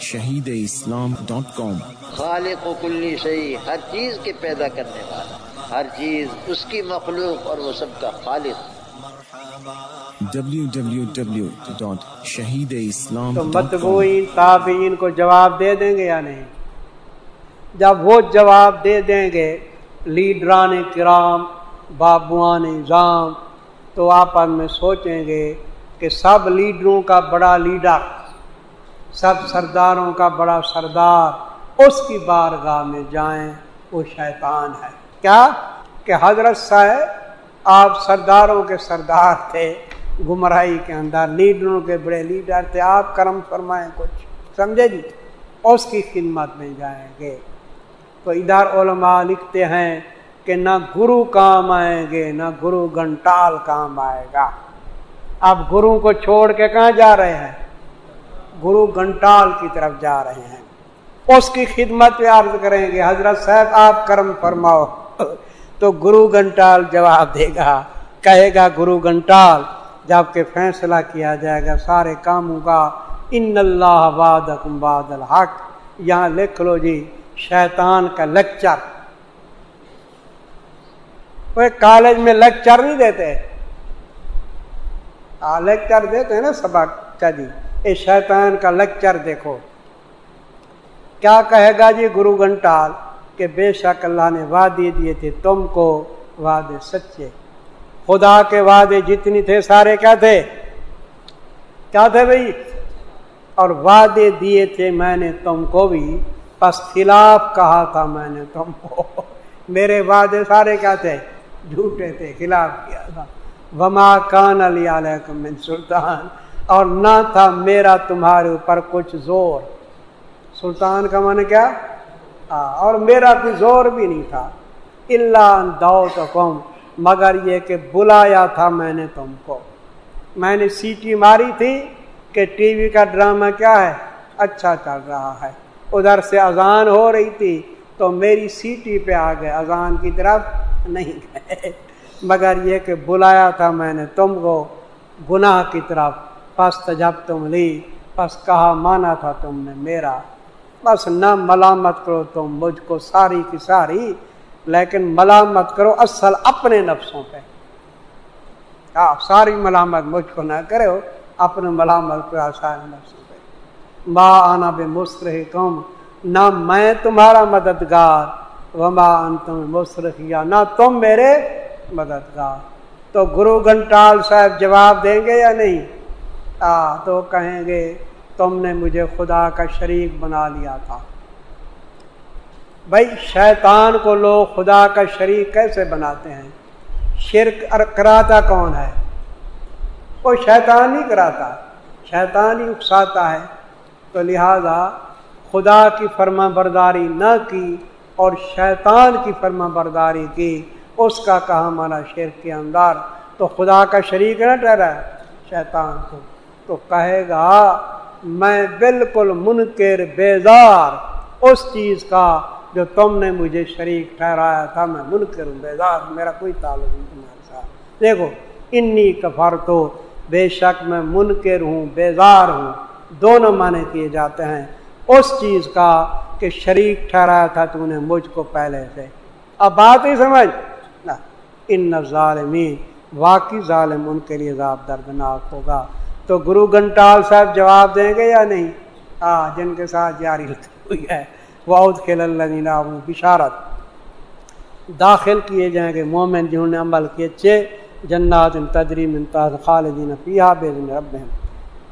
شہید اسلام ڈاٹ کام۔ خالق و کلی شہی ہر چیز کے پیدا کرنے والا ہر چیز اس کی مخلوق اور وہ سب کا خالق۔ شہید اسلام تو متبوئین تابعین کو جواب دے دیں گے یا نہیں؟ جب وہ جواب دے دیں گے لیڈران کرام بابوان نظام تو آپ میں سوچیں گے کہ سب لیڈروں کا بڑا لیڈر سب سرداروں کا بڑا سردار اس کی بارگاہ میں جائیں، وہ شیطان ہے۔ کیا؟ کہ حضرت صاحب، آپ سرداروں کے سردار تھے، گمراہی کے اندر، لیڈروں کے بڑے لیڈر تھے، آپ کرم فرمائیں کچھ، سمجھے جی؟ اس کی خدمت میں جائیں گے۔ تو ادھر علماء لکھتے ہیں کہ نہ گرو کام آئیں گے، نہ گرو گنٹال کام آئے گا۔ اب گرو کو چھوڑ کے کہاں جا رہے ہیں؟ گرو گنٹال کی طرف جا رہے ہیں۔ اس کی خدمت میں عرض کریں گے، حضرت صاحب، آپ کرم فرماؤ۔ تو گرو گنٹال جواب دے گا۔ کہے گا، گرو گنٹال جبکہ فیصلہ کیا جائے گا سارے کاموں کا۔ ان اللہ باد باد الحق۔ یہاں لکھ لو جی شیطان کا لیکچر۔ وہ کالج میں لیکچر نہیں دیتے۔ لیکچر دیتے ہیں نا سبق جی۔ اس شیطان کا لیکچر دیکھو۔ کیا کہے گا جی گرو گھنٹال کہ بے شک اللہ نے وعدے دیے تھے، تم کو وعدے سچے۔ خدا کے وعدے جتنی تھے، سارے کیا تھے؟ کیا تھے بھائی؟ اور وعدے دیے تھے میں نے تم کو بھی، بس خلاف کہا تھا میں نے تم کو۔ میرے وعدے سارے کیا تھے؟ جھوٹے تھے، خلاف کیا تھا۔ وما کان علی علیہ من سلطان۔ اور نہ تھا میرا تمہارے اوپر کچھ زور۔ سلطان کا من کیا؟ اور میرا کوئی زور بھی نہیں تھا۔ اللہ دو تو مگر یہ کہ بلایا تھا میں نے تم کو۔ میں نے سیٹی ماری تھی کہ ٹی وی کا ڈرامہ کیا ہے؟ اچھا چل رہا ہے۔ ادھر سے اذان ہو رہی تھی تو میری سیٹی پہ آ گئے۔ اذان کی طرف نہیں گئے۔ مگر یہ کہ بلایا تھا میں نے تم کو، گناہ کی طرف۔ پس جب تم لی پس کہا مانا تھا تم نے میرا۔ بس نہ ملامت کرو تم، مجھ کو ساری کی ساری، لیکن ملامت کرو اصل اپنے نفسوں پہ۔ ساری ملامت مجھ کو نہ کرو اپنے ملامت کرو سارے نفسوں پہ۔ ماں آنا بے مستر تم، نہ میں تمہارا مددگار، وما تم مسترخ یا نہ تم میرے مددگار۔ تو گرو گھنٹال صاحب جواب دیں گے یا نہیں؟ آ تو کہیں گے، تم نے مجھے خدا کا شریک بنا لیا تھا۔ بھائی، شیطان کو لوگ خدا کا شریک کیسے بناتے ہیں؟ شرک کراتا کون ہے؟ وہ شیطان ہی کراتا شیطان ہی اکساتا ہے۔ تو لہذا، خدا کی فرما برداری نہ کی اور شیطان کی فرما برداری کی، اس کا کہا مانا شرک کے اندر۔ تو خدا کا شریک نہ ٹھہرا ہے، شیطان کو۔ تو کہے گا، میں بالکل منکر، بیزار اس چیز کا جو تم نے مجھے شریک ٹھہرایا تھا، میں منکر ہوں، بیزار میرا کوئی تعلق نہیں تمہارے ساتھ۔ دیکھو، انی کفر تو بے شک میں منکر ہوں، بیزار ہوں، دونوں معنی کیے جاتے ہیں۔ اس چیز کا کہ شریک ٹھہرایا تھا تم نے مجھ کو پہلے سے۔ اب بات ہی سمجھ۔ ان ظالمین واقعی ظالم ان کے لیے عذاب دردناک ہوگا۔ تو گرو گھنٹال صاحب جواب دیں گے یا نہیں؟ ہاں جن کے ساتھ جاری ہوئی ہے۔ واؤد کھیل اللہ بشارت۔ داخل کیے جائیں گے مومن جنہوں نے عمل کیے چھ جنات ان تجریم انتاز خالدین فیحا بے دن رب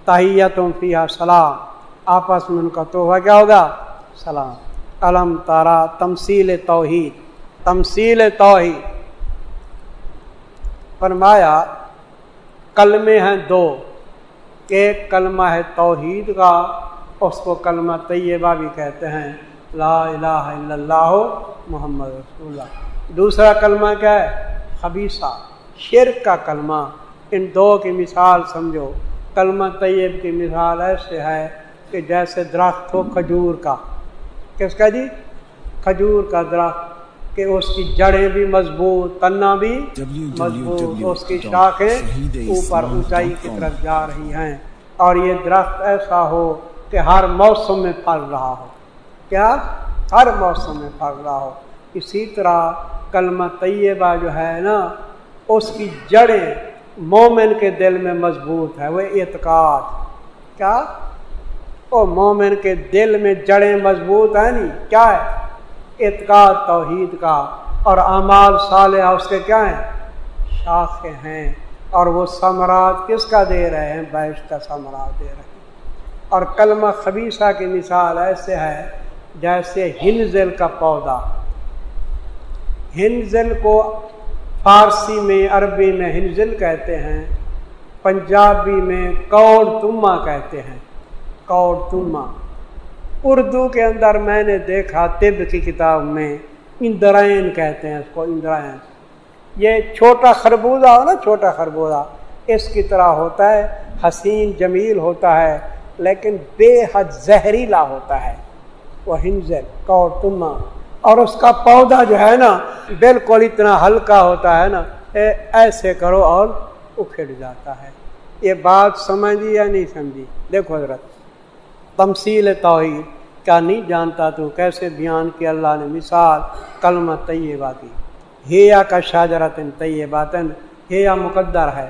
تاہیتم فیحا سلام۔ آپس میں ان کا توحفہ کیا ہوگا؟ سلام۔ علم تارا تمثیل توحید۔ تمثیل توحید۔ فرمایا، کلمے ہیں دو۔ ایک کلمہ ہے توحید کا، اس کو کلمہ طیبہ بھی کہتے ہیں۔ لا الہ الا اللہ محمد رسول اللہ۔ دوسرا کلمہ کیا ہے؟ خبیصہ، شرک کا کلمہ۔ ان دو کی مثال سمجھو۔ کلمہ طیب کی مثال ایسے ہے کہ جیسے درخت ہو کھجور کا۔ کس کا جی؟ کھجور کا درخت۔ کہ اس کی جڑیں بھی مضبوط تنا بھی مضبوط اس کی شاخیں اوپر اونچائی کی طرف جا رہی ہیں۔ اور یہ درخت ایسا ہو کہ ہر موسم میں پھل رہا ہو۔ کیا؟ ہر موسم میں پھل رہا ہو۔ اسی طرح کلمہ طیبہ جو ہے نا اس کی جڑیں مومن کے دل میں مضبوط ہے وہ اعتقاد۔ کیا؟ او مومن کے دل میں جڑیں مضبوط ہیں نہیں کیا ہے؟ اعتقاد توحید کا اور اعمال صالحہ اس کے کیا ہیں؟ شاخیں ہیں۔ اور وہ ثمرات کس کا دے رہے ہیں؟ بیش کا ثمرات دے رہے ہیں۔ اور کلمہ خبیصہ کی مثال ایسے ہے جیسے ہنزل کا پودا۔ ہنزل کو فارسی میں، عربی میں ہنزل کہتے ہیں۔ پنجابی میں کوڑ تما کہتے ہیں۔ کوڑ تما اردو کے اندر میں نے دیکھا طب کی کتاب میں اندرائن کہتے ہیں اس کو، اندرائن۔ یہ چھوٹا خربوزہ ہو نا، چھوٹا خربوزہ۔ اس کی طرح ہوتا ہے، حسین جمیل ہوتا ہے، لیکن بے حد زہریلا ہوتا ہے۔ وہ ہنزل کوڑ تما۔ اور اس کا پودا جو ہے نا، بالکل اتنا ہلکا ہوتا ہے نا ایسے کرو اور اکھڑ جاتا ہے۔ یہ بات سمجھی یا نہیں سمجھی؟ دیکھو حضرت، تمثیل توحید۔ کیا نہیں جانتا تو کیسے بیان کی اللہ نے مثال، کلمہ طیبہ کی۔ ہیا کا شاجرت طیباتن ہیا مقدر ہے۔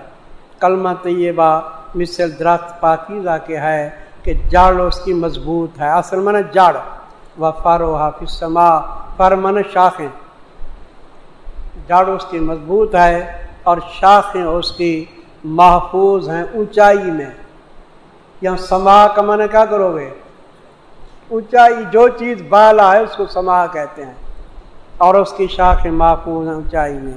کلمہ طیبہ مثل درخت پاکیزہ کے ہے کہ جڑ اس کی مضبوط ہے۔ اصل من جڑ و فارو حافظ سما پر من شاخیں۔ جڑ اس کی مضبوط ہے اور شاخیں اس کی محفوظ ہیں اونچائی میں۔ یا سما کا من کیا کرو گے؟ اونچائی جو چیز بالا ہے، اس کو سما کہتے ہیں۔ اور اس کی شاخیں محفوظ ہیں اونچائی میں۔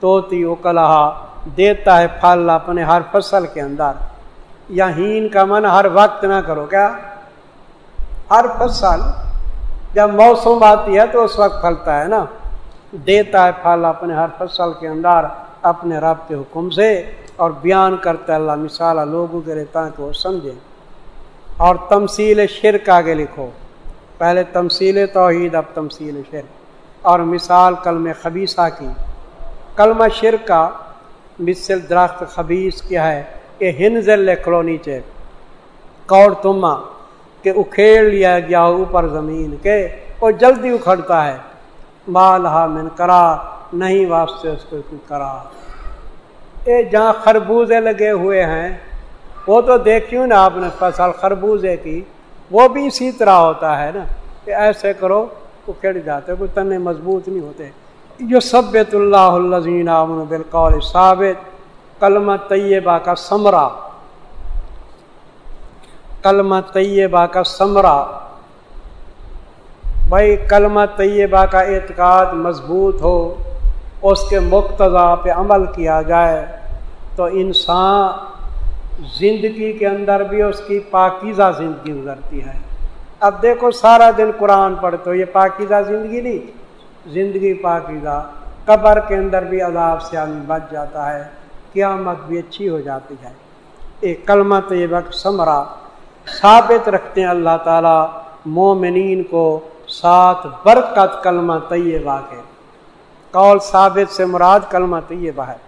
توتی اکلہا دیتا ہے پھل اپنے ہر فصل کے اندر۔ یا ہین کا من ہر وقت نہ کرو، کیا؟ ہر فصل جب موسم آتی ہے تو اس وقت پھلتا ہے نا۔ دیتا ہے پھل اپنے ہر فصل کے اندر اپنے رب کے حکم سے اور بیان کرتا ہے۔ اللہ مثال لوگوں کے رہتا کہ وہ سمجھیں۔ اور تمثیل شرک آگے لکھو۔ پہلے تمثیل توحید، اب تمثیل شرک۔ اور مثال کلم خبیصہ کی۔ کلمہ شرک کا مثل درخت خبیص کیا ہے۔ کہ ہنزل لکھ لو نیچے کوڑ تما کہ اکھیڑ لیا گیا اوپر زمین کے۔ وہ جلدی اکھڑتا ہے۔ مال ہا من کرا نہیں واسطے اس کو کرا اے جہاں خربوزے لگے ہوئے ہیں وہ تو دیکھیوں نا آپ نے فصل خربوزے کی؟ وہ بھی اسی طرح ہوتا ہے نا کہ ایسے کرو اکھڑ جاتے کوئی تنے مضبوط نہیں ہوتے۔ جو سبت اللہ الزین بالقول ثابت، کلمہ طیبہ کا ثمرہ۔ کلمہ طیبہ کا ثمرہ۔ بھائی، کلمہ طیبہ کا اعتقاد مضبوط ہو، اس کے مقتضا پہ عمل کیا جائے، تو انسان زندگی کے اندر بھی اس کی پاکیزہ زندگی گزرتی ہے۔ اب دیکھو سارا دن قرآن پڑھتے ہو، یہ پاکیزہ زندگی نہیں، زندگی پاکیزہ۔ قبر کے اندر بھی عذاب سے آدمی بچ جاتا ہے، قیامت بھی اچھی ہو جاتی ہے۔ ایک کلمہ طیبہ کا ثمرہ ثابت رکھتے ہیں اللہ تعالیٰ، مومنین کو ساتھ برکت کلمہ طیبہ کے۔ قول ثابت سے مراد کلمہ طیبہ ہے۔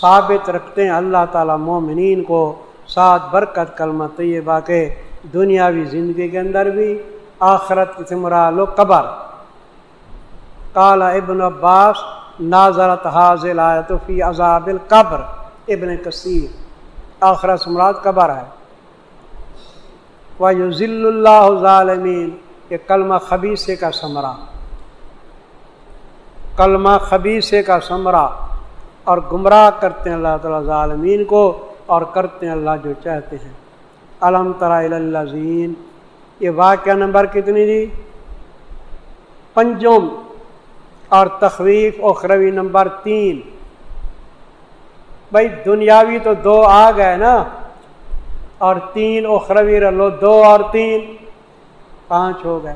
ثابت رکھتے ہیں اللہ تعالیٰ مومنین کو ساتھ برکت، کلمہ طیبہ کے دنیاوی زندگی کے اندر بھی، آخرت سے مراد و قبر۔ کالا ابن عباس ناظرت حاضل آیت فی عذاب القبر۔ ابن کثیر آخرا سمراد قبر ہے۔ وہ ضل اللہ ظالمین یہ کلمہ خبیصے کا ثمرہ کلمہ خبیصے کا ثمرہ اور گمراہ کرتے ہیں اللہ تعالیٰ ظالمین کو اور کرتے ہیں اللہ جو چاہتے ہیں۔ علم ترازین یہ واقعہ نمبر کتنی جی؟ پنجم اور تخویف اخروی نمبر تین۔ بھائی دنیاوی تو دو آ گئے نا، اور تین اخروی رلو دو اور تین، پانچ ہو گئے۔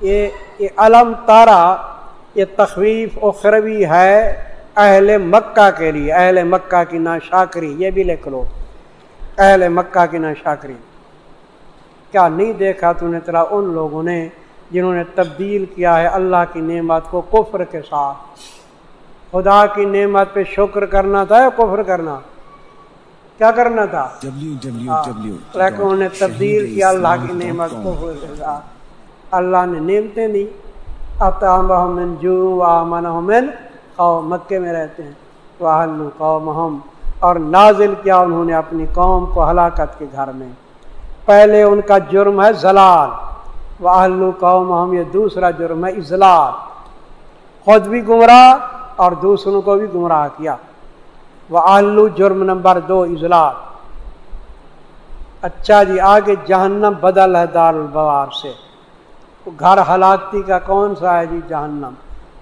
یہ علم تارا یہ تخویف اخروی ہے اہل مکہ کے لیے۔ اہل مکہ کی نا شاکری یہ بھی لکھ لو۔ اہل مکہ کی نا شاکری کیا نہیں دیکھا تو نے ترا ان لوگوں نے جنہوں نے تبدیل کیا ہے اللہ کی نعمت کو کفر کے ساتھ۔ خدا کی نعمت پہ شکر کرنا تھا یا کفر کرنا؟ کیا کرنا تھا؟ Www. لیکن انہوں نے تبدیل کیا اللہ کی نعمت کو۔ اللہ نے نعمتیں دی۔ اطام من جو وامن من قوم مکے میں رہتے ہیں. وحل قوم اور نازل کیا انہوں نے اپنی قوم کو ہلاکت کے گھر میں. پہلے ان کا جرم ہے زلال. وہ قوم ہم یہ دوسرا جرم ہے اضلاع خود بھی گمراہ اور دوسروں کو بھی گمراہ کیا. وہ جرم نمبر دو اضلاع اچھا جی آگے جہنم بدل ہے دار البوار سے. گھر ہلاکتی کا کون سا ہے جی جہنم؟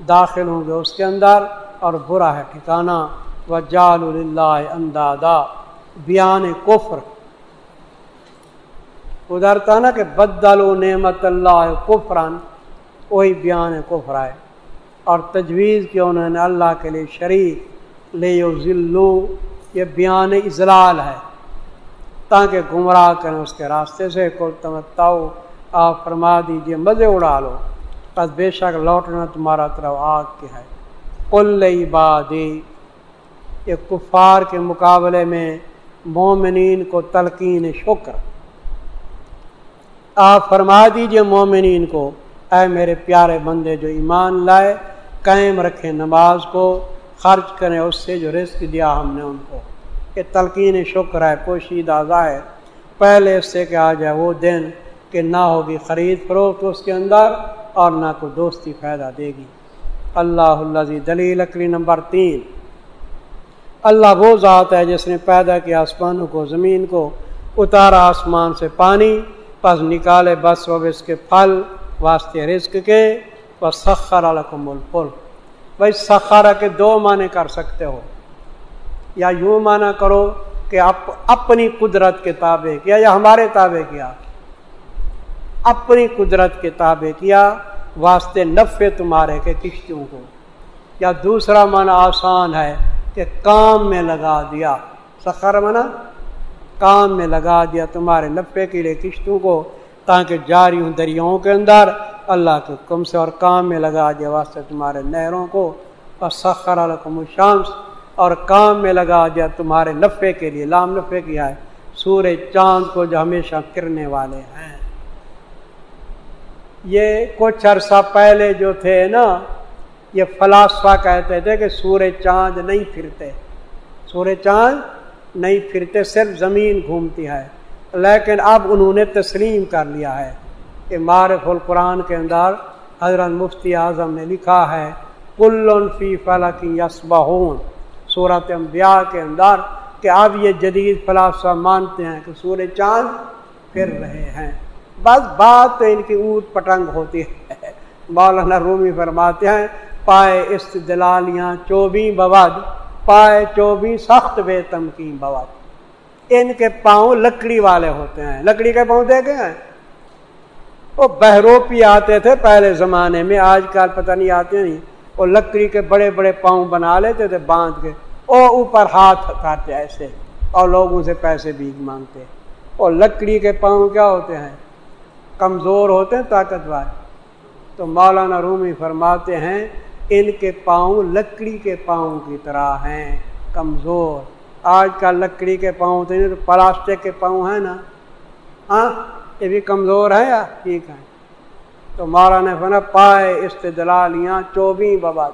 داخل ہوں گے اس کے اندر اور برا ہے ٹھکانا و جال اللہ اندادا۔ بیان کفر۔ ادھر تھا نا کہ بدل و نعمت اللہ کفران وہی بیان کفر آئے۔ اور تجویز کیا انہوں نے اللہ کے لیے شریک۔ لے ذلو یہ بیان اضلال ہے۔ تاکہ گمراہ کریں اس کے راستے سے۔ کو تمتاؤ آپ فرما دیجیے، مزے اڑا لو۔ بس بے شک لوٹنا تمہارا طرف آگ کے ہے۔ کل عبادی، یہ کفار کے مقابلے میں مومنین کو تلقین شکر۔ آپ فرما دیجیے مومنین کو، اے میرے پیارے بندے جو ایمان لائے، قائم رکھیں نماز کو، خرچ کریں اس سے جو رزق دیا ہم نے ان کو۔ کہ تلقین شکر ہے، پوشیدہ ظاہر۔ پہلے اس سے کہ آ جائے وہ دن کہ نہ ہوگی خرید فروخت اس کے اندر اور نہ کوئی دوستی فائدہ دے گی۔ اللہ اللہ دلیل لکڑی نمبر تین۔ اللہ وہ ذات ہے جس نے پیدا کیا آسمانوں کو، زمین کو، اتارا آسمان سے پانی، پس نکالے بس و بس کے پھل واسطے رزق کے و سخر الکم الفل بھائی سخارا کے دو معنی کر سکتے ہو۔ یا یوں معنی کرو کہ آپ اپنی قدرت کے تابع کیا یا ہمارے تابع کیا۔ اپنی قدرت کے تابع کیا، واسطے نفے تمہارے کے کشتیوں کو؟ یا دوسرا معنی آسان ہے کہ کام میں لگا دیا۔ سخر منع کام میں لگا دیا تمہارے نفے کے لیے کشتوں کو؟ تاکہ جاری ہوں دریاؤں کے اندر اللہ کے حکم سے اور کام میں لگا دیا واسطے تمہارے نہروں کو۔ اور سخر الکم الشامس اور کام میں لگا دیا تمہارے نفے کے لیے، لام نفے کیا ہے؟ سورج چاند کو جو ہمیشہ کرنے والے ہیں۔ یہ کچھ عرصہ پہلے جو تھے نا، یہ فلاسفہ کہتے تھے کہ سورج چاند نہیں پھرتے۔ سورج چاند نہیں پھرتے، صرف زمین گھومتی ہے۔ لیکن اب انہوں نے تسلیم کر لیا ہے کہ معرف القرآن کے اندر حضرت مفتی اعظم نے لکھا ہے کل فی فلک یسبہون صورت انبیاء کے اندر کہ اب یہ جدید فلاسفہ مانتے ہیں کہ سورج چاند پھر رہے ہیں۔ بس بات تو ان کی اونٹ پٹنگ ہوتی ہے۔ مولانا رومی فرماتے ہیں، پائے استدلالیاں چوبی بواد، پائے چوبی سخت بے تمکین بواد۔ ان کے پاؤں لکڑی والے ہوتے ہیں۔ لکڑی کے پاؤں دیکھے ہیں؟ وہ بہروپی آتے تھے پہلے زمانے میں، آج کل پتہ نہیں آتے نہیں۔ وہ لکڑی کے بڑے بڑے پاؤں بنا لیتے تھے باندھ کے۔ وہ اوپر ہاتھ کھاتے ایسے، اور لوگوں سے پیسے بیج مانگتے۔ اور لکڑی کے پاؤں کیا ہوتے ہیں؟ کمزور ہوتے ہیں، طاقتور۔ تو مولانا رومی فرماتے ہیں، ان کے پاؤں لکڑی کے پاؤں کی طرح ہیں، کمزور۔ آج کل لکڑی کے پاؤں تو نہیں تو پلاسٹک کے پاؤں ہیں نا۔ ہاں یہ بھی کمزور ہے یا ٹھیک ہے تو مارا نے فنا پائے استدلالیاں چوبی بباد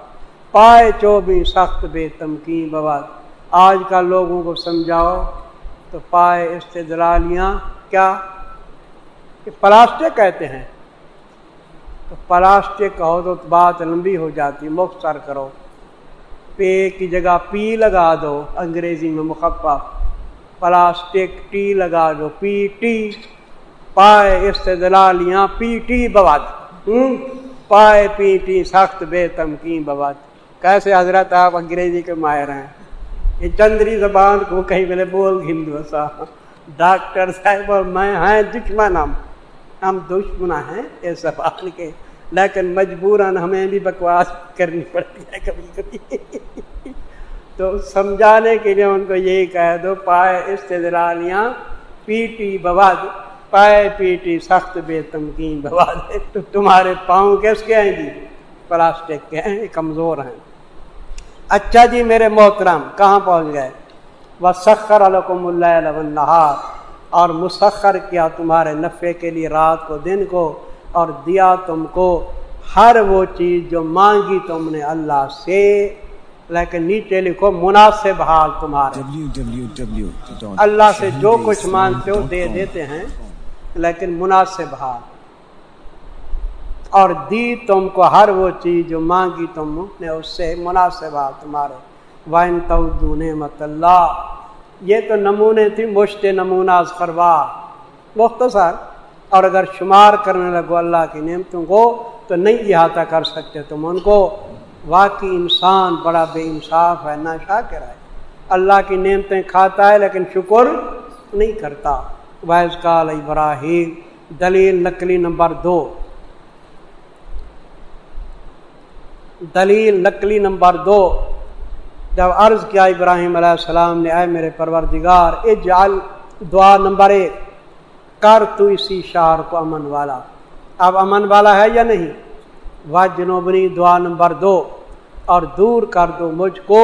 پائے چوبی سخت بے تمکین بباد آج کل لوگوں کو سمجھاؤ، تو پائے استدلالیاں کیا؟ کہ پلاسٹک کہتے ہیں۔ تو پلاسٹک کہو تو بات لمبی ہو جاتی، مختصر کرو۔ پے کی جگہ پی لگا دو، انگریزی میں مخفف۔ پلاسٹک ٹی لگا دو، پی ٹی۔ پائے استدلالیاں پی ٹی بواد۔ پائے پی ٹی سخت بے تمکین بواد۔ کیسے حضرت آپ انگریزی کے ماہر ہیں؟ یہ چندری زبان کو کہیں ملے بول ہندو صاحب ڈاکٹر صاحب اور میں ہیں دشمن ہم ہم دشمن ہیں اس زبان کے۔ لیکن مجبوراً ہمیں بھی بکواس کرنی پڑتی ہے کبھی کبھی۔ تو سمجھانے کے لیے ان کو یہی کہہ دو، پائے استدلالیاں پی ٹی بواد پائے پیٹی سخت بے تمکین بواد تو تمہارے پاؤں کیس کے ہیں جی؟ پلاسٹک کے ہیں کمزور ہیں۔ اچھا جی میرے محترم، کہاں پہنچ گئے؟ و سخر الکم اللہ اور مسخر کیا تمہارے نفع کے لیے رات کو دن کو اور دیا تم کو ہر وہ چیز جو مانگی تم نے اللہ سے۔ لیکن نیچے لکھو مناسب حال تمہارے۔ اللہ سے جو کچھ مانگتے ہو دے دیتے ہیں لیکن مناسب حال۔ اور دی تم کو ہر وہ چیز جو مانگی تم نے اس سے مناسب حال تمہارے۔ وائن تو نعمت اللہ یہ تو نمونے تھی مشت نمونہ خروا۔ مختصر اور اگر شمار کرنے لگو اللہ کی نعمتوں کو، تو نہیں احاطہ کر سکتے تم ان کو۔ واقعی انسان بڑا بے انصاف ہے نہ شاکر ہے۔ اللہ کی نعمتیں کھاتا ہے، لیکن شکر نہیں کرتا۔ ویز کال ابراہیم، دلیل نقلی نمبر دو۔ دلیل نقلی نمبر دو۔ جب عرض کیا ابراہیم علیہ السلام نے، اے میرے پروردگار، اجعل دعا نمبر ایک، کر تو اسی شہر کو امن والا۔ اب امن والا ہے یا نہیں؟ وہ جنوبنی دعا نمبر دو، اور دور کر دو مجھ کو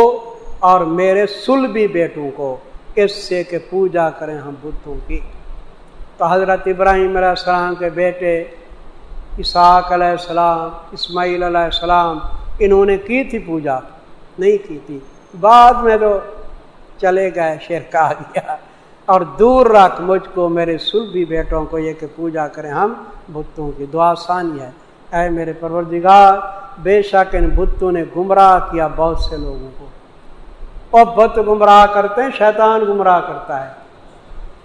اور میرے سلبی بیٹوں کو۔ اس سے کہ پوجا کریں ہم بتوں کی۔ تو حضرت ابراہیم علیہ السلام کے بیٹے اسحاق علیہ السلام، اسماعیل علیہ السلام، انہوں نے کی تھی پوجا؟ نہیں کی تھی۔ بعد میں تو چلے گئے شیر کہا دیا اور دور رکھ مجھ کو میرے سلبی بیٹوں کو یہ کہ پوجا کریں ہم بتوں کی دعا ثانی ہے۔ اے میرے پروردگار، بے شک ان بتوں نے گمراہ کیا بہت سے لوگوں کو۔ اور بت گمراہ کرتے ہیں، شیطان گمراہ کرتا ہے۔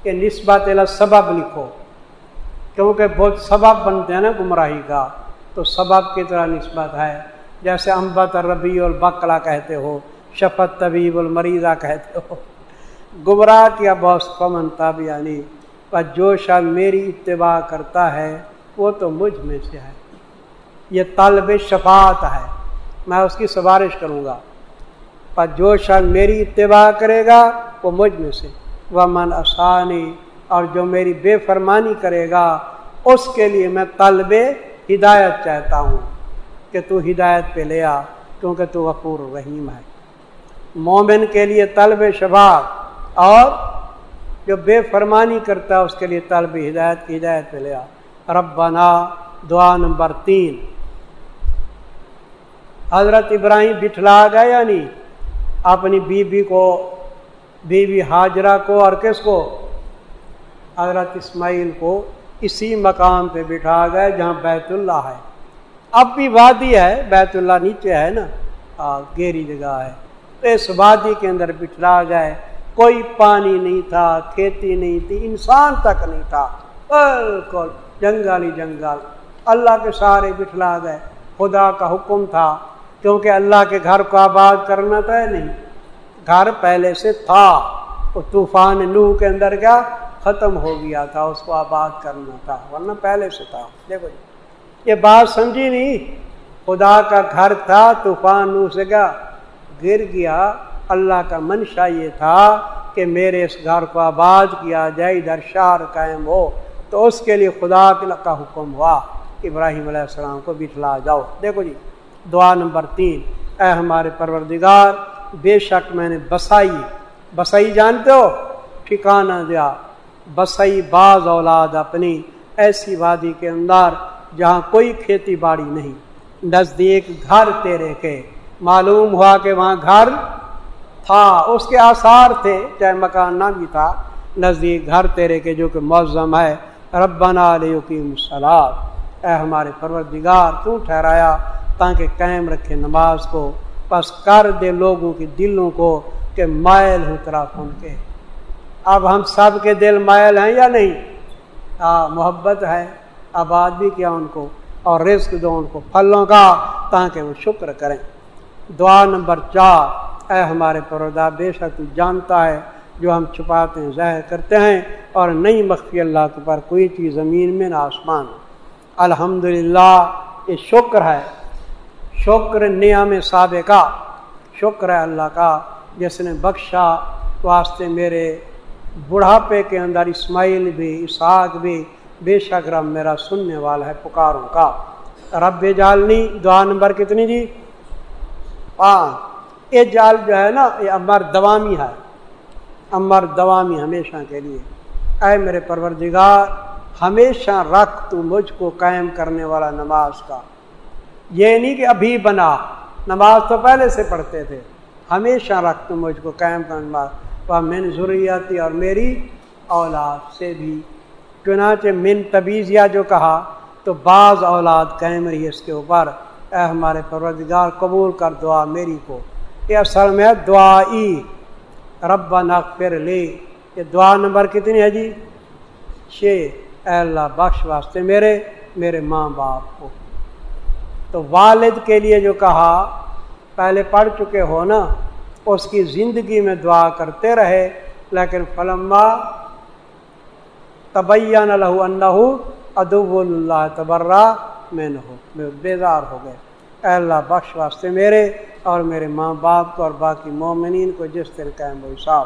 کہ نسبت سبب لکھو۔ کیونکہ بہت سبب بنتے ہیں نا گمراہی کا، تو سبب کی طرح نسبت ہے۔ جیسے امبت ربی البکلا کہتے ہو شفت طبیب المریضہ کہتے ہو۔ گمراہ کیا بہت پمن تب یعنی پر جو شخص میری اتباع کرتا ہے، وہ تو مجھ میں سے ہے۔ یہ طلب شفاعت ہے۔ میں اس کی سفارش کروں گا۔ پر جو شخص میری اتباع کرے گا، وہ مجھ میں سے۔ وہ من آسانی اور جو میری بے فرمانی کرے گا، اس کے لیے میں طلب ہدایت چاہتا ہوں کہ تو ہدایت پہ لے آ، کیونکہ تو غفور رحیم ہے۔ مومن کے لیے طلب شفاعت اور جو بے فرمانی کرتا ہے اس کے لیے طالب ہدایت کی ہدایت پہ لیا ربنا دعا نمبر تین۔ حضرت ابراہیم بٹھلا گیا یا نہیں؟ اپنی بیوی بی کو، بیوی بی حاجرہ کو اور کس کو؟ حضرت اسماعیل کو اسی مقام پہ بٹھا گئے جہاں بیت اللہ ہے۔ اب بھی وادی ہے، بیت اللہ نیچے ہے نا؟ گیری جگہ ہے۔ اس وادی کے اندر بٹھلا گئے۔ کوئی پانی نہیں تھا، کھیتی نہیں تھی، انسان تک نہیں تھا۔ بالکل جنگل ہی جنگل۔ اللہ کے سارے بٹھلا گئے۔ خدا کا حکم تھا، کیونکہ اللہ کے گھر کو آباد کرنا تو ہے نہیں۔ گھر پہلے سے تھا وہ طوفان نو کے اندر کیا؟ ختم ہو گیا تھا، اس کو آباد کرنا تھا، ورنہ پہلے سے تھا۔ دیکھو جی یہ بات سمجھی نہیں؟ خدا کا گھر تھا، طوفان نو سے کیا؟ گر گیا، اللہ کا منشا یہ تھا کہ میرے اس گھر کو آباد کیا جائے، ادھر شہر قائم ہو۔ تو اس کے لیے خدا کا حکم ہوا ابراہیم علیہ السلام کو بٹھلا جاؤ۔ دیکھو جی دعا نمبر تین۔ اے ہمارے پروردگار، بے شک میں نے بسائی۔ بسائی جانتے ہو؟ ٹھکانہ دیا۔ بسائی بعض اولاد اپنی۔ ایسی وادی کے اندر جہاں کوئی کھیتی باڑی نہیں۔ نزدیک گھر تیرے کے۔ معلوم ہوا کہ وہاں گھر تھا۔ اس کے آثار تھے۔ چاہے مکان نہ بھی تھا۔ نزدیک گھر تیرے کے جو کہ معظم ہے۔ ربنا علیہ سلاد اے ہمارے پروردگار، تو ٹھہرایا تاکہ قائم رکھے نماز کو۔ بس کر دے لوگوں کی دلوں کو کہ مائل ہو طرف ان کے۔ اب ہم سب کے دل مائل ہیں یا نہیں؟ ہاں محبت ہے۔ آباد بھی کیا ان کو۔ اور رزق دو ان کو، پھلوں کا، تاکہ وہ شکر کریں۔ دعا نمبر چار، اے ہمارے پرودا بے شک تو جانتا ہے جو ہم چھپاتے ہیں ظاہر کرتے ہیں اور نہیں، مخفی اللہ کے پر کوئی چیز زمین میں نہ آسمان الحمد یہ شکر ہے۔ شکر نعم سابقہ، شکر ہے اللہ کا، جس نے بخشا واسطے میرے بڑھاپے کے اندر، اسماعیل بھی، اسحاق بھی، بے شک رب میرا سننے والا ہے، پکاروں کا۔ رب جالنی دعا نمبر کتنی جی؟ پانچ یہ جال جو ہے نا، یہ امر دوامی ہے۔ امر دوامی ہمیشہ کے لیے۔ اے میرے پروردگار، ہمیشہ رکھ تو مجھ کو قائم کرنے والا نماز کا۔ یہ نہیں کہ ابھی بنا، نماز تو پہلے سے پڑھتے تھے۔ ہمیشہ رکھ تو مجھ کو قائم کرنے والا۔ وہ من ضروریاتی اور میری اولاد سے بھی۔ چنانچہ من تبیزیا جو کہا، تو بعض اولاد قائم رہی اس کے اوپر۔ اے ہمارے پروردگار، قبول کر دعا میری کو۔ یہ اصل میں دعا ای رب نقر لے۔ یہ دعا نمبر کتنی ہے جی؟ چھ۔ اے اللہ، بخش واسطے میرے میرے ماں باپ کو۔ تو والد کے لیے جو کہا، پہلے پڑھ چکے ہو نا، اس کی زندگی میں دعا کرتے رہے، لیکن فلما تبین الح ادب اللہ تبرہ میں نہ ہو بیزار ہو گئے اے اللہ بخش واسطے میرے اور میرے ماں باپ کو اور باقی مومنین کو جس طرح قائم ہوئی صاحب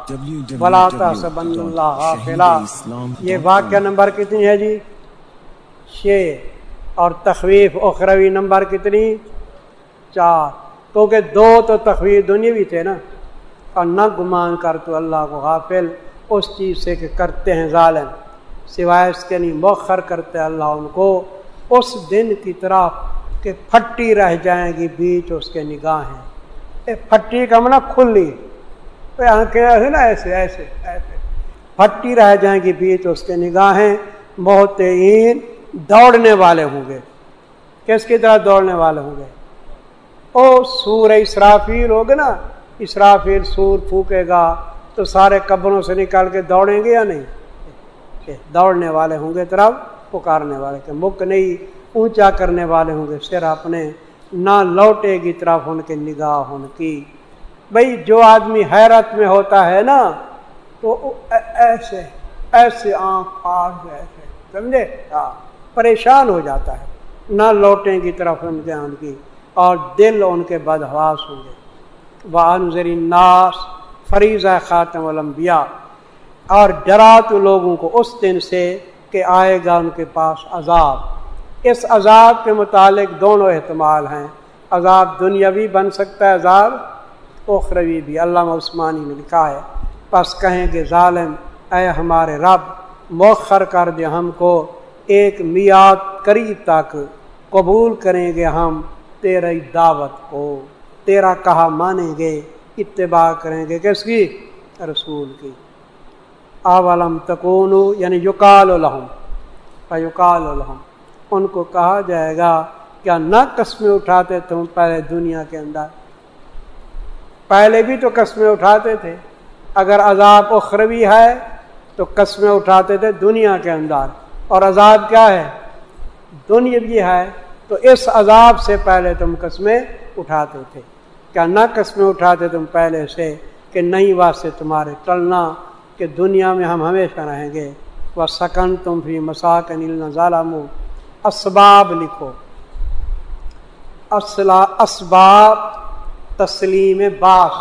بلاتا سبن اللہ یہ واقعہ نمبر کتنی ہے جی؟ چھ۔ اور تخویف اخروی نمبر کتنی؟ چار۔ کیونکہ دو تو تخویف دنیا بھی تھے نا۔ اور نہ گمان کر تو اللہ کو غافل۔ اس چیز سے کہ کرتے ہیں ظالم۔ سوائے اس کے نہیں مؤخر کرتے اللہ ان کو۔ اس دن کی طرف کہ پھٹی رہ جائیں گی، بیچ اس کے نگاہیں پھٹی کا منا کھلی۔ آنکھیں نا ایسے ایسے ایسے۔ پھٹی رہ جائیں گی، بیچ اس کے نگاہیں بہت دوڑنے والے ہوں گے۔ کس کی طرح دوڑنے والے ہوں گے؟ او سور اسرافیل ہوگے نا۔ اسرافیل سور پھونکے گا تو سارے قبروں سے نکال کے دوڑیں گے یا نہیں؟ دوڑنے والے ہوں گے طرف پکارنے والے کے مک نہیں، اونچا کرنے والے ہوں گے سر اپنے نہ لوٹے گی طرف ان کے نگاہ ان کی۔ بھائی جو آدمی حیرت میں ہوتا ہے نا، تو ایسے ایسے آنکھ ایسے، سمجھے؟ ہاں پریشان ہو جاتا ہے۔ نہ لوٹیں گی طرف ان کے ان کی، اور دل ان کے بدہواس ہوں گے۔ وہ ناس فریضہ خاتم الانبیاء اور ڈرا تو لوگوں کو اس دن سے کہ آئے گا ان کے پاس عذاب۔ اس عذاب کے متعلق دونوں احتمال ہیں۔ عذاب دنیاوی بن سکتا ہے، عذاب اخروی بھی۔ علامہ عثمانی نے لکھا ہے، پس کہیں گے ظالم، اے ہمارے رب، مؤخر کر دے ہم کو۔ ایک میاد قریب تک قبول کریں گے ہم تیری دعوت کو۔ تیرا کہا مانیں گے، اتباع کریں گے۔ کس کی؟ رسول کی۔ اولم تکون یعنی یقال الحم یقال الحم ان کو کہا جائے گا، کیا نہ قسمیں اٹھاتے تم پہلے دنیا کے اندر؟ پہلے بھی تو قسمیں اٹھاتے تھے۔ اگر عذاب اخروی ہے، تو قسمیں اٹھاتے تھے دنیا کے اندر۔ اور عذاب کیا ہے؟ دنیا بھی ہے، تو اس عذاب سے پہلے تم قسمیں اٹھاتے تھے۔ کیا نہ قسمیں اٹھاتے تم پہلے سے کہ نہیں واسطے تمہارے ٹلنا کہ دنیا میں ہم ہمیشہ رہیں گے۔ وہ سکن تم بھی مساک ظالم اسباب لکھو۔ اسباب تسلیم باس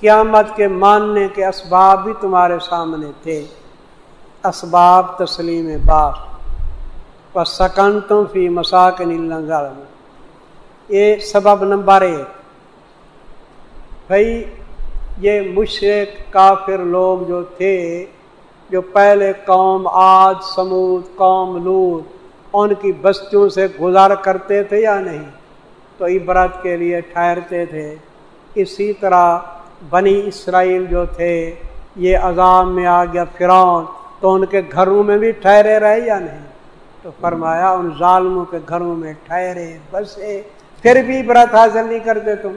قیامت کے ماننے کے اسباب بھی تمہارے سامنے تھے۔ اسباب تسلیم باس و سکن تم فی مساک ظالم یہ سبب نمبر ایک۔ بھائی یہ مشرق کافر لوگ جو تھے، جو پہلے قوم آج، سمود، قوم لوت، ان کی بستیوں سے گزار کرتے تھے یا نہیں؟ تو عبرت کے لیے ٹھہرتے تھے۔ اسی طرح بنی اسرائیل جو تھے، یہ عذاب میں آ گیا فرعون، تو ان کے گھروں میں بھی ٹھہرے رہے یا نہیں؟ تو فرمایا، ان ظالموں کے گھروں میں ٹھہرے، بسے۔ پھر بھی عبرت حاصل نہیں کرتے تم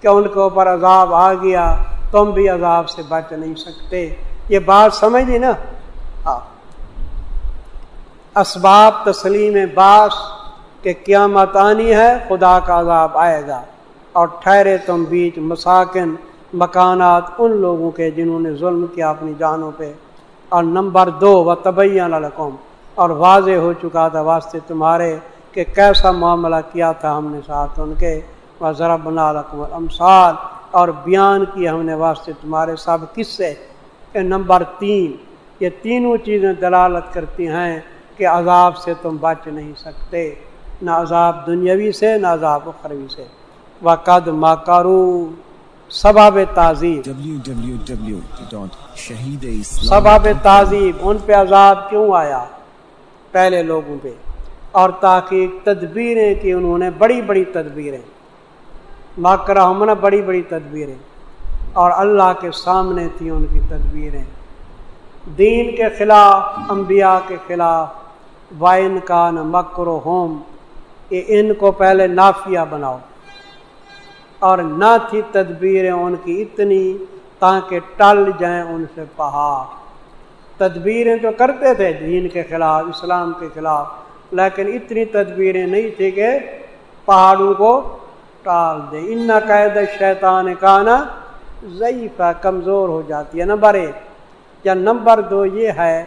کہ ان کے اوپر عذاب آ گیا۔ تم بھی عذاب سے بچ نہیں سکتے۔ یہ بات سمجھ لی نا؟ ہاں۔ اسباب تسلیم باس کہ قیامت آنی ہے، خدا کا عذاب آئے گا۔ اور ٹھہرے تم بیچ مساکن، مکانات ان لوگوں کے جنہوں نے ظلم کیا اپنی جانوں پہ۔ اور نمبر دو و طبیہ لڑکوں اور واضح ہو چکا تھا واسطے تمہارے کہ کیسا معاملہ کیا تھا ہم نے ساتھ ان کے۔ وہ ذرا بنا رقم امسال اور بیان کی ہم نے واسطے تمہارے سب کس سے نمبر تین، یہ تینوں چیزیں دلالت کرتی ہیں کہ عذاب سے تم بچ نہیں سکتے، نہ عذاب دنیاوی سے، نہ عذاب اخروی سے۔ وقد ماکارو سباب تعظیم www.shahideislam سباب تعظیم ان پہ عذاب کیوں آیا؟ پہلے لوگوں پہ۔ اور تحقیق تدبیریں کی انہوں نے، بڑی بڑی تدبیریں۔ ماکرہ ہمنا بڑی بڑی تدبیریں اور اللہ کے سامنے تھیں ان کی تدبیریں۔ دین کے خلاف، انبیاء کے خلاف، وائن کا نہ مکر و ہوم، یہ ان کو پہلے نافیہ بناؤ۔ اور نہ تھی تدبیریں ان کی اتنی تاکہ ٹل جائیں ان سے پہاڑ۔ تدبیریں تو کرتے تھے دین کے خلاف، اسلام کے خلاف، لیکن اتنی تدبیریں نہیں تھی کہ پہاڑوں کو ٹال دے۔ ان قید شیطان کا نا ضعیف ہے کمزور ہو جاتی ہے۔ نمبر ایک، یا نمبر دو یہ ہے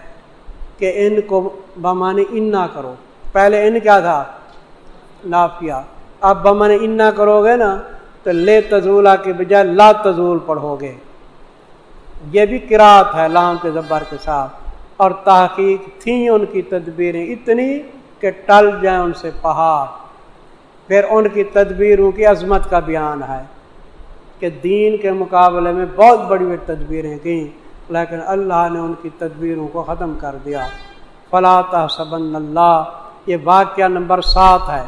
کہ ان کو بمانے انا کرو۔ پہلے ان کیا تھا؟ نافیہ۔ اب بمانے انا کرو گے نا، تو لے تزولہ کے بجائے لا تزول پڑھو گے۔ یہ بھی کراط ہے لام کے زبر کے ساتھ۔ اور تحقیق تھیں ان کی تدبیریں اتنی کہ ٹل جائیں ان سے پہاڑ۔ پھر ان کی تدبیروں کی عظمت کا بیان ہے کہ دین کے مقابلے میں بہت بڑی بڑی تدبیریں کیں لیکن اللہ نے ان کی تدبیروں کو ختم کر دیا۔ فلاں سبن اللہ یہ واقعہ نمبر سات ہے۔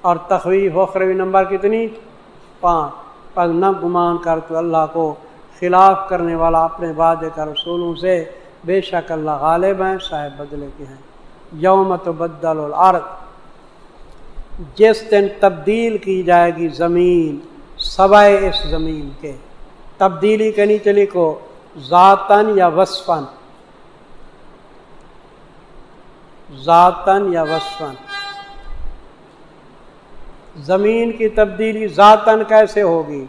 اور تخویف اخروی نمبر کتنی؟ پانچ۔ پر نہ گمان کر تو اللہ کو خلاف کرنے والا اپنے وعدے کا رسولوں سے بے شک اللہ غالب ہیں، صاحب بدلے کے ہیں۔ یوم تو بدل العرض جس دن تبدیل کی جائے گی زمین، سوائے اس زمین کے۔ تبدیلی کے نیچے لکھو ذاتن یا وصفن ذاتن یا وصفن زمین کی تبدیلی ذاتن کیسے ہوگی؟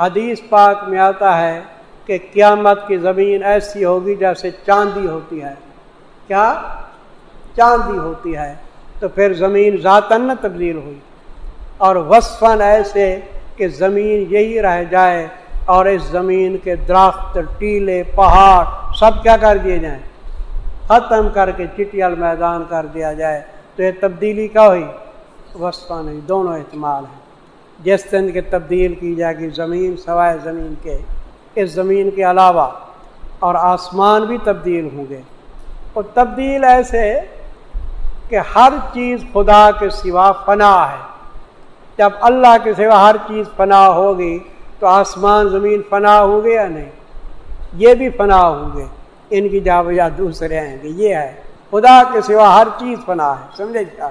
حدیث پاک میں آتا ہے کہ قیامت کی زمین ایسی ہوگی جیسے چاندی ہوتی ہے۔ کیا؟ چاندی ہوتی ہے۔ تو پھر زمین ذاتن نہ تبدیل ہوئی۔ اور وصفن ایسے کہ زمین یہی رہ جائے اور اس زمین کے درخت، ٹیلے، پہاڑ سب کیا کر دیے جائیں۔ ختم کر کے چٹیل میدان کر دیا جائے۔ تو یہ تبدیلی کیا ہوئی؟ وصفہ نہیں، دونوں احتمال ہیں۔ جس دن کے تبدیل کی جائے گی زمین، سوائے زمین کے۔ اس زمین کے علاوہ اور آسمان بھی تبدیل ہوں گے۔ اور تبدیل ایسے کہ ہر چیز خدا کے سوا فنا ہے۔ جب اللہ کے سوا ہر چیز فنا ہوگی تو آسمان زمین فنا ہوں گے یا نہیں؟ یہ بھی فنا ہوں گے۔ ان کی جا بجا دوسرے آئیں گے یہ ہے، خدا کے سوا ہر چیز فنا ہے، سمجھے کیا؟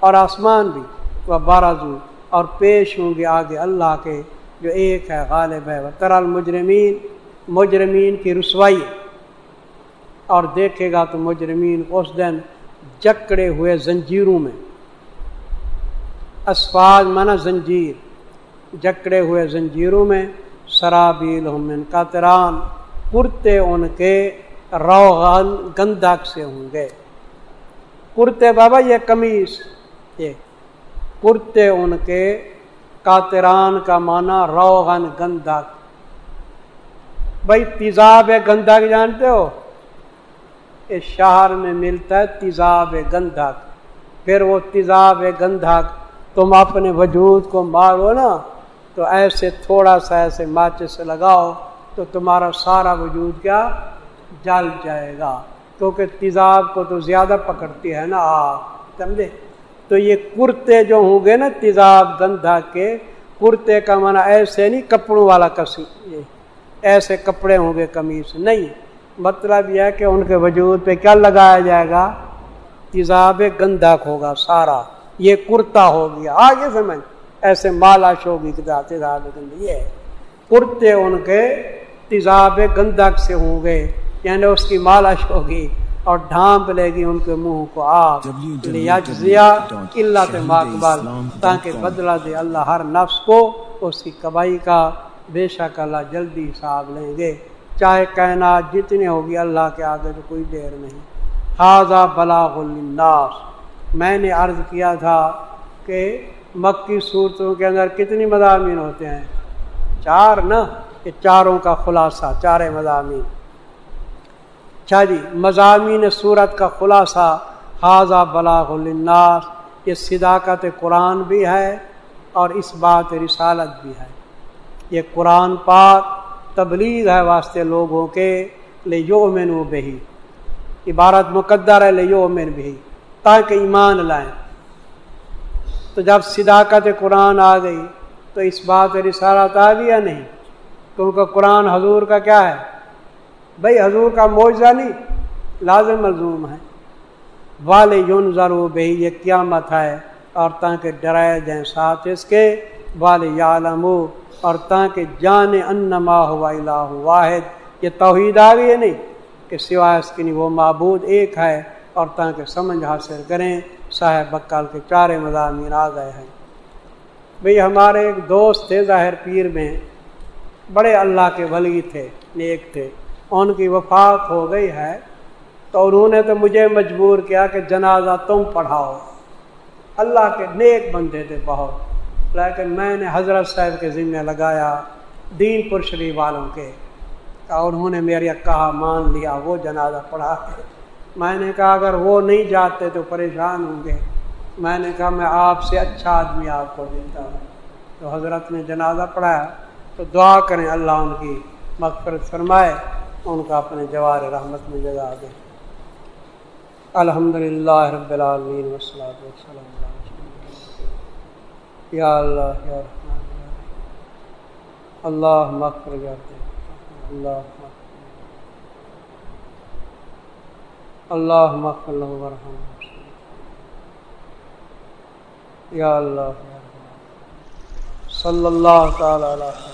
اور آسمان بھی۔ وہ بارہ اور پیش ہوں گے آگے اللہ کے، جو ایک ہے، غالب ہے۔ وہ ترل مجرمین مجرمین کی رسوائی اور دیکھے گا تو مجرمین اس دن جکڑے ہوئے زنجیروں میں۔ اسفاظ منا زنجیر۔ جکڑے ہوئے زنجیروں میں سرابیل من قطران۔ کرتے ان کے روغن گندک سے ہوں گے۔ کرتے بابا یہ قمیص۔ یہ۔ کرتے ان کے کاتران کا معنی روغن گندک۔ بھائی تیزاب گندک جانتے ہو؟ اس شہر میں ملتا ہے تیزاب گندھک پھر وہ تیزاب گندھک تم اپنے وجود کو مارو نا، تو ایسے تھوڑا سا ایسے ماچس سے لگاؤ، تو تمہارا سارا وجود کیا؟ جل جائے گا۔ کیونکہ تیزاب کو تو زیادہ پکڑتی ہے نا آ سمجھے؟ تو یہ کرتے جو ہوں گے نا تیزاب گندھا کے، کرتے کا معنی ایسے نہیں، کپڑوں والا کسی ایسے کپڑے ہوں گے کمیز نہیں۔ مطلب یہ ہے کہ ان کے وجود پہ کیا لگایا جائے گا؟ تیزاب گندھک ہوگا سارا یہ کرتا ہو گیا۔ آگے سمجھ ایسے مالاش ہوگی تیزاب گند یہ کرتے ان کے تیزاب گندک سے ہوں گے یعنی اس کی مالش ہوگی اور ڈھانپ لے گی ان کے منہ کو آپ اللہ ماقبال تاکہ بدلا دے اللہ ہر نفس کو اس کی کبائی کا بے شک اللہ جلدی حساب لیں گے۔ چاہے کائنات جتنی ہوگی اللہ کے آگے تو کوئی دیر نہیں۔ خاضہ بلاغ الناس میں نے عرض کیا تھا کہ مکی صورتوں کے اندر کتنی مضامین ہوتے ہیں؟ چار نا، کہ چاروں کا خلاصہ چار مضامین۔ اچھا جی مضامین صورت کا خلاصہ حاضہ بلاغ الناس یہ صداقت قرآن بھی ہے اور اس بات رسالت بھی ہے۔ یہ قرآن پاک تبلیغ ہے واسطے لوگوں کے لے یو مین و بہی۔ عبارت مقدر ہے لے یو مین بہی، تاکہ ایمان لائیں۔ تو جب صداقت قرآن آ گئی، تو اس بات رسالت آ گئی یا نہیں؟ کیونکہ قرآن حضور کا کیا ہے؟ بھائی حضور کا معاوضہ نہیں، لازم ملزوم ہے۔ والے یون ضرور بھائی یہ قیامت ہے، اور تاکہ ڈرائے جائیں ساتھ اس کے۔ والے یالم اور تاکہ جان انما ہوا الہ واحد، یہ توحید آ گئی ہے نہیں کہ سوائے اس کی نہیں، وہ معبود ایک ہے اور تاکہ سمجھ حاصل کریں صاحب بکال کے چارے مضامین آ گئے ہیں۔ بھئی ہمارے ایک دوست تھے ظاہر پیر میں، بڑے اللہ کے ولی تھے، نیک تھے۔ ان کی وفات ہو گئی ہے تو انہوں نے تو مجھے مجبور کیا کہ جنازہ تم پڑھاؤ۔ اللہ کے نیک بندے تھے بہت۔ لیکن میں نے حضرت صاحب کے ذمہ لگایا دین پور شریف والوں کے اور انہوں نے میرے کہا مان لیا، وہ جنازہ پڑھا میں نے کہا، اگر وہ نہیں جاتے تو پریشان ہوں گے۔ میں نے کہا، میں آپ سے اچھا آدمی آپ کو دیتا ہوں۔ تو حضرت نے جنازہ پڑھایا۔ تو دعا کریں اللہ ان کی مغفرت فرمائے، ان کا اپنے جوار رحمت میں جگہ دے۔ الحمد للہ رب العالمین وسلم یا اللہ، یا رحمان اللہ۔ مغفر کرتے اللہ اللہ مغفر ورحم یا اللہ صلی اللہ تعالی علیہ